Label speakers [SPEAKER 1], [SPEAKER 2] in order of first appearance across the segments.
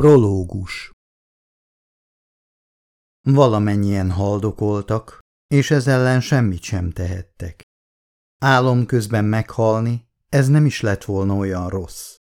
[SPEAKER 1] Prológus Valamennyien haldokoltak, és ez ellen semmit sem tehettek. Álom közben meghalni, ez nem is lett volna olyan rossz.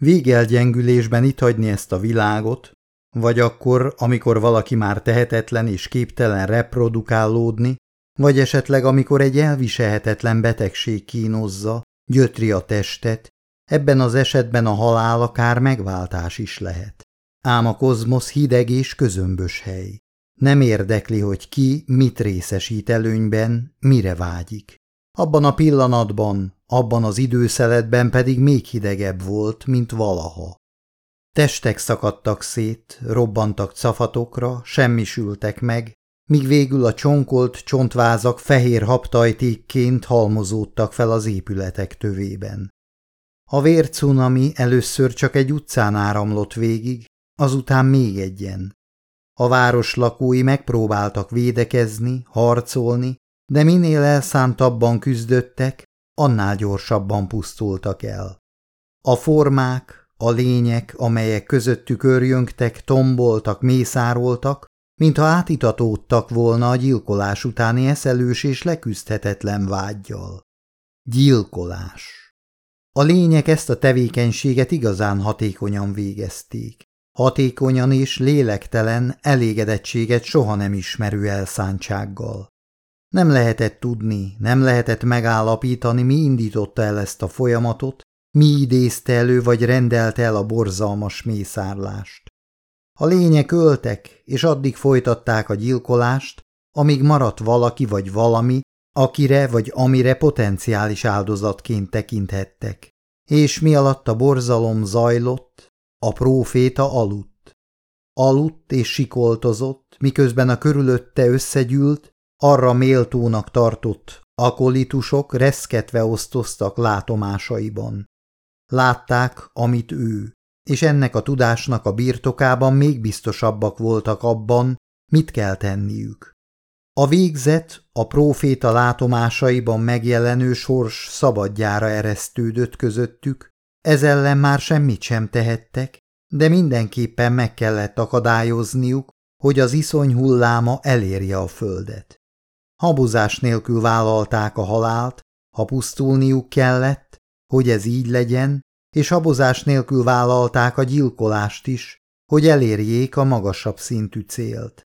[SPEAKER 1] Végelgyengülésben itt hagyni ezt a világot, vagy akkor, amikor valaki már tehetetlen és képtelen reprodukálódni, vagy esetleg amikor egy elviselhetetlen betegség kínozza, gyötri a testet, Ebben az esetben a halál akár megváltás is lehet. Ám a kozmosz hideg és közömbös hely. Nem érdekli, hogy ki mit részesít előnyben, mire vágyik. Abban a pillanatban, abban az időszeletben pedig még hidegebb volt, mint valaha. Testek szakadtak szét, robbantak cafatokra, semmisültek meg, míg végül a csonkolt csontvázak fehér habtajtékként halmozódtak fel az épületek tövében. A vércunami először csak egy utcán áramlott végig, azután még egyen. A város lakói megpróbáltak védekezni, harcolni, de minél elszántabban küzdöttek, annál gyorsabban pusztultak el. A formák, a lények, amelyek közöttük örjöngtek, tomboltak, mészároltak, mintha átitatódtak volna a gyilkolás utáni eszelős és leküzdhetetlen vágyjal. Gyilkolás. A lények ezt a tevékenységet igazán hatékonyan végezték. Hatékonyan és lélektelen elégedettséget soha nem ismerő elszántsággal. Nem lehetett tudni, nem lehetett megállapítani, mi indította el ezt a folyamatot, mi idézte elő vagy rendelte el a borzalmas mészárlást. A lények öltek, és addig folytatták a gyilkolást, amíg maradt valaki vagy valami, akire vagy amire potenciális áldozatként tekinthettek. És mi alatt a borzalom zajlott, a próféta aludt. Aludt és sikoltozott, miközben a körülötte összegyűlt, arra méltónak tartott akolitusok reszketve osztoztak látomásaiban. Látták, amit ő, és ennek a tudásnak a birtokában még biztosabbak voltak abban, mit kell tenniük. A végzet a próféta látomásaiban megjelenő sors szabadjára eresztődött közöttük, ez ellen már semmit sem tehettek, de mindenképpen meg kellett akadályozniuk, hogy az iszony hulláma elérje a földet. Habozás nélkül vállalták a halált, ha pusztulniuk kellett, hogy ez így legyen, és habozás nélkül vállalták a gyilkolást is, hogy elérjék a magasabb szintű célt.